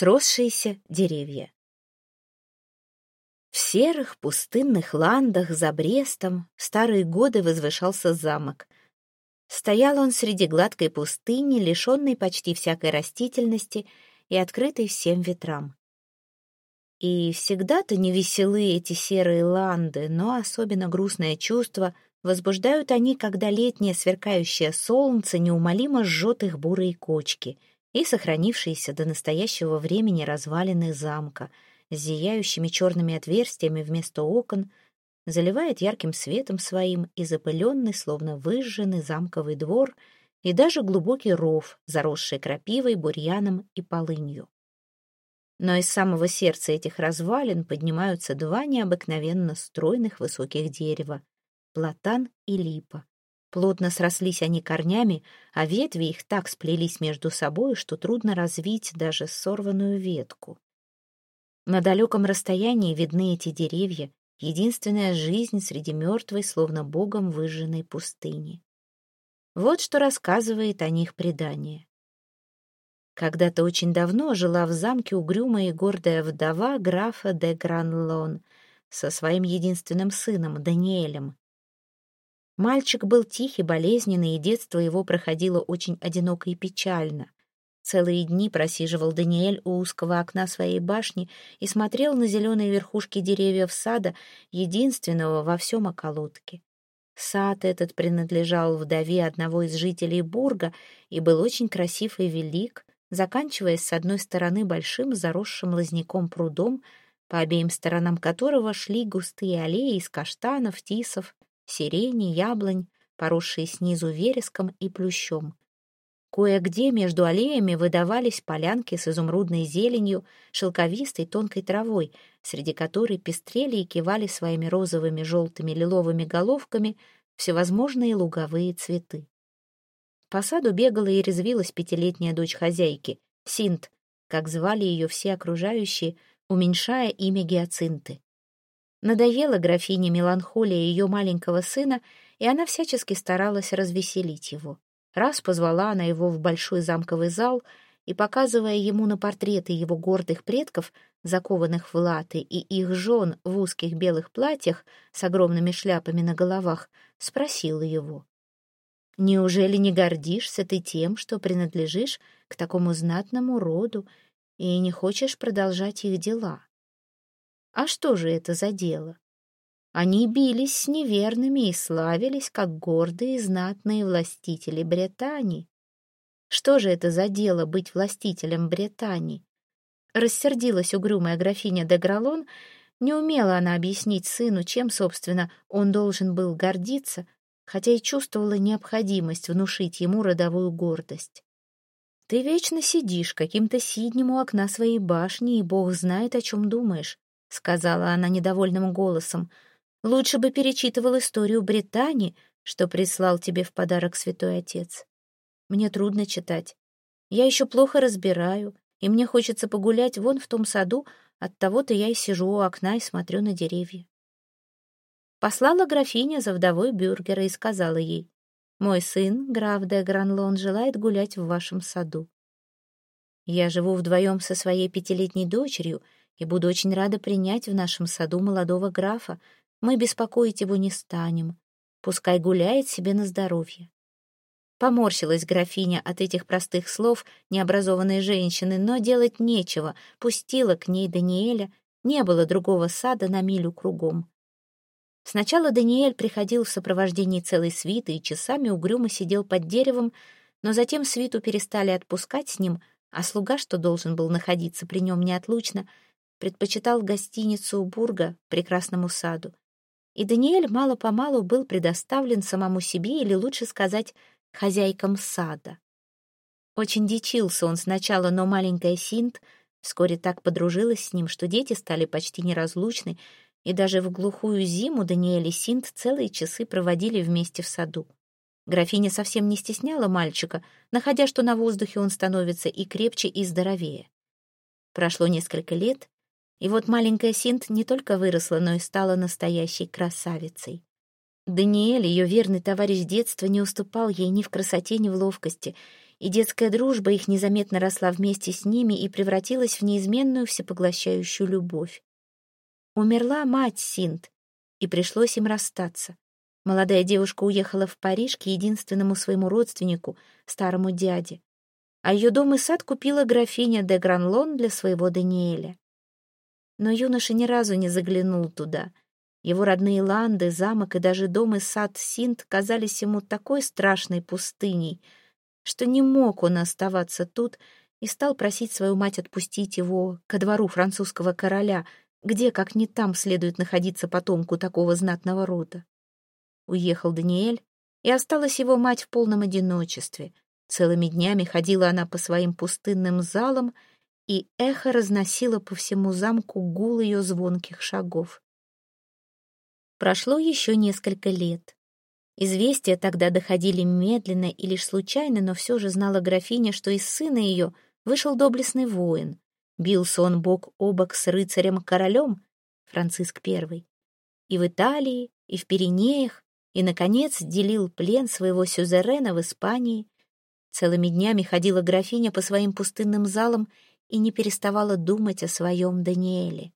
Сросшиеся деревья. В серых пустынных ландах за Брестом в старые годы возвышался замок. Стоял он среди гладкой пустыни, лишенной почти всякой растительности и открытой всем ветрам. И всегда-то невеселы эти серые ланды, но особенно грустное чувство возбуждают они, когда летнее сверкающее солнце неумолимо жжет их бурые кочки — и сохранившиеся до настоящего времени развалины замка с зияющими черными отверстиями вместо окон, заливает ярким светом своим и запыленный, словно выжженный замковый двор, и даже глубокий ров, заросший крапивой, бурьяном и полынью. Но из самого сердца этих развалин поднимаются два необыкновенно стройных высоких дерева — платан и липа, Плотно срослись они корнями, а ветви их так сплелись между собой, что трудно развить даже сорванную ветку. На далеком расстоянии видны эти деревья, единственная жизнь среди мертвой, словно богом выжженной пустыни. Вот что рассказывает о них предание. Когда-то очень давно жила в замке угрюмая и гордая вдова графа де Гранлон со своим единственным сыном Даниэлем, Мальчик был тихий, болезненный, и детство его проходило очень одиноко и печально. Целые дни просиживал Даниэль у узкого окна своей башни и смотрел на зеленые верхушки деревьев сада, единственного во всем околотке. Сад этот принадлежал вдове одного из жителей Бурга и был очень красив и велик, заканчиваясь с одной стороны большим заросшим лозняком прудом, по обеим сторонам которого шли густые аллеи из каштанов, тисов сирени, яблонь, поросшие снизу вереском и плющом. Кое-где между аллеями выдавались полянки с изумрудной зеленью, шелковистой тонкой травой, среди которой пестрели и кивали своими розовыми, желтыми, лиловыми головками всевозможные луговые цветы. По саду бегала и резвилась пятилетняя дочь хозяйки, Синт, как звали ее все окружающие, уменьшая имя Гиацинты. Надоела графине меланхолия ее маленького сына, и она всячески старалась развеселить его. Раз позвала она его в большой замковый зал и, показывая ему на портреты его гордых предков, закованных в латы, и их жен в узких белых платьях с огромными шляпами на головах, спросила его. «Неужели не гордишься ты тем, что принадлежишь к такому знатному роду и не хочешь продолжать их дела?» А что же это за дело? Они бились с неверными и славились, как гордые и знатные властители Британии. Что же это за дело быть властителем Британии? Рассердилась угрюмая графиня де Гралон, не умела она объяснить сыну, чем, собственно, он должен был гордиться, хотя и чувствовала необходимость внушить ему родовую гордость. «Ты вечно сидишь каким-то сиднем у окна своей башни, и бог знает, о чем думаешь. — сказала она недовольным голосом. «Лучше бы перечитывал историю Британии, что прислал тебе в подарок святой отец. Мне трудно читать. Я еще плохо разбираю, и мне хочется погулять вон в том саду, оттого-то я и сижу у окна и смотрю на деревья». Послала графиня за вдовой Бюргера и сказала ей, «Мой сын, граф де Гранлон, желает гулять в вашем саду. Я живу вдвоем со своей пятилетней дочерью, и буду очень рада принять в нашем саду молодого графа. Мы беспокоить его не станем. Пускай гуляет себе на здоровье». Поморщилась графиня от этих простых слов необразованной женщины, но делать нечего, пустила к ней Даниэля, не было другого сада на милю кругом. Сначала Даниэль приходил в сопровождении целой свиты и часами угрюмо сидел под деревом, но затем свиту перестали отпускать с ним, а слуга, что должен был находиться при нем неотлучно, предпочитал гостиницу у Бурга, прекрасному саду. И Даниэль мало-помалу был предоставлен самому себе, или лучше сказать, хозяйкам сада. Очень дичился он сначала, но маленькая Синт вскоре так подружилась с ним, что дети стали почти неразлучны, и даже в глухую зиму Даниэль и Синт целые часы проводили вместе в саду. Графиня совсем не стесняла мальчика, находя, что на воздухе он становится и крепче, и здоровее. Прошло несколько лет, и вот маленькая Синт не только выросла, но и стала настоящей красавицей. Даниэль, ее верный товарищ детства, не уступал ей ни в красоте, ни в ловкости, и детская дружба их незаметно росла вместе с ними и превратилась в неизменную всепоглощающую любовь. Умерла мать Синт, и пришлось им расстаться. Молодая девушка уехала в Париж к единственному своему родственнику, старому дяде. А ее дом и сад купила графиня де Гранлон для своего Даниэля. Но юноша ни разу не заглянул туда. Его родные ланды, замок и даже дом и сад Синт казались ему такой страшной пустыней, что не мог он оставаться тут и стал просить свою мать отпустить его ко двору французского короля, где, как не там, следует находиться потомку такого знатного рода. Уехал Даниэль, и осталась его мать в полном одиночестве. Целыми днями ходила она по своим пустынным залам и эхо разносило по всему замку гул ее звонких шагов. Прошло еще несколько лет. Известия тогда доходили медленно и лишь случайно, но все же знала графиня, что из сына ее вышел доблестный воин. Бился он бок о бок с рыцарем-королем, Франциск I, и в Италии, и в Пиренеях, и, наконец, делил плен своего сюзерена в Испании. Целыми днями ходила графиня по своим пустынным залам и не переставала думать о своем Даниэле.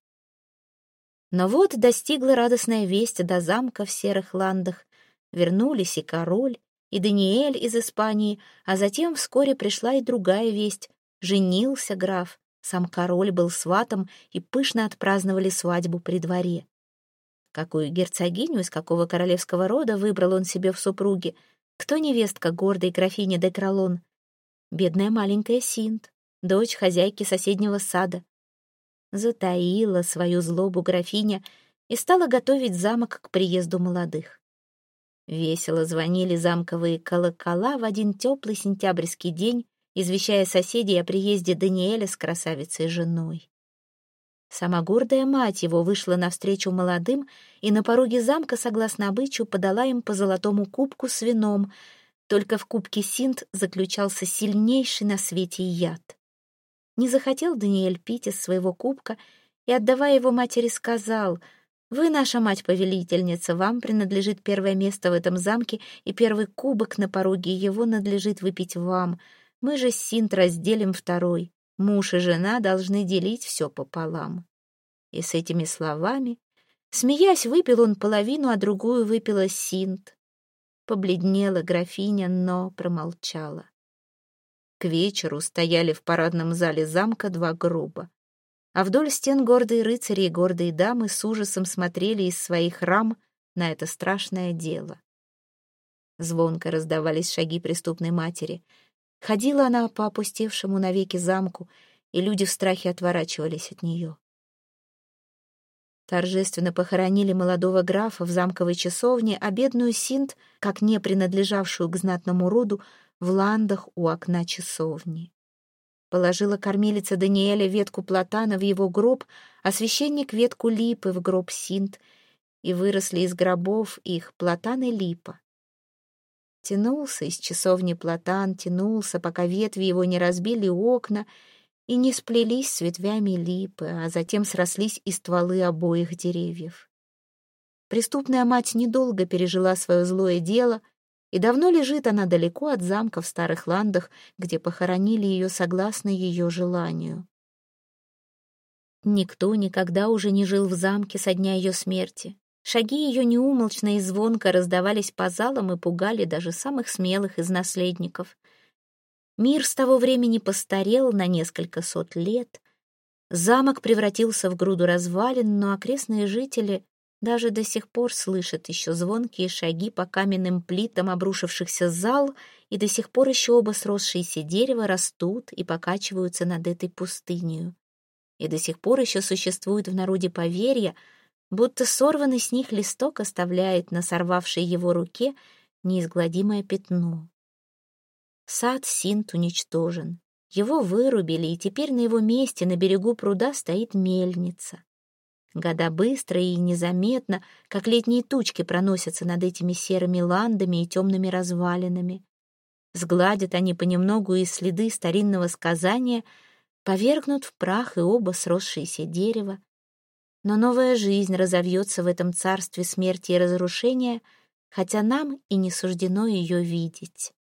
Но вот достигла радостная весть до замка в Серых Ландах. Вернулись и король, и Даниэль из Испании, а затем вскоре пришла и другая весть. Женился граф, сам король был сватом, и пышно отпраздновали свадьбу при дворе. Какую герцогиню из какого королевского рода выбрал он себе в супруге? Кто невестка гордой графини де Кролон? Бедная маленькая Синт, дочь хозяйки соседнего сада. Затаила свою злобу графиня и стала готовить замок к приезду молодых. Весело звонили замковые колокола в один теплый сентябрьский день, извещая соседей о приезде Даниэля с красавицей женой. Сама гордая мать его вышла навстречу молодым и на пороге замка, согласно обычаю, подала им по золотому кубку с вином, только в кубке синт заключался сильнейший на свете яд. Не захотел Даниэль пить из своего кубка и, отдавая его матери, сказал, «Вы наша мать-повелительница, вам принадлежит первое место в этом замке, и первый кубок на пороге его надлежит выпить вам. Мы же с Синт разделим второй. Муж и жена должны делить все пополам». И с этими словами, смеясь, выпил он половину, а другую выпила Синт. Побледнела графиня, но промолчала. К вечеру стояли в парадном зале замка два гроба. А вдоль стен гордые рыцари и гордые дамы с ужасом смотрели из своих рам на это страшное дело. Звонко раздавались шаги преступной матери. Ходила она по опустевшему навеки замку, и люди в страхе отворачивались от нее. Торжественно похоронили молодого графа в замковой часовне, а бедную Синт, как не принадлежавшую к знатному роду, в ландах у окна часовни. Положила кормилица Даниэля ветку платана в его гроб, а священник ветку липы в гроб синт, и выросли из гробов их платан и липа. Тянулся из часовни платан, тянулся, пока ветви его не разбили окна и не сплелись с ветвями липы, а затем срослись и стволы обоих деревьев. Преступная мать недолго пережила свое злое дело — и давно лежит она далеко от замка в старых ландах, где похоронили ее согласно ее желанию. Никто никогда уже не жил в замке со дня ее смерти. Шаги ее неумолчно и звонко раздавались по залам и пугали даже самых смелых из наследников. Мир с того времени постарел на несколько сот лет. Замок превратился в груду развалин, но окрестные жители даже до сих пор слышит еще звонкие шаги по каменным плитам обрушившихся зал, и до сих пор еще оба сросшиеся дерева растут и покачиваются над этой пустынью. И до сих пор еще существует в народе поверье, будто сорванный с них листок оставляет на сорвавшей его руке неизгладимое пятно. Сад Синт уничтожен. Его вырубили, и теперь на его месте на берегу пруда стоит мельница. Года быстро и незаметно, как летние тучки проносятся над этими серыми ландами и темными развалинами. Сгладят они понемногу и следы старинного сказания, повергнут в прах и оба сросшиеся дерева. Но новая жизнь разовьется в этом царстве смерти и разрушения, хотя нам и не суждено ее видеть.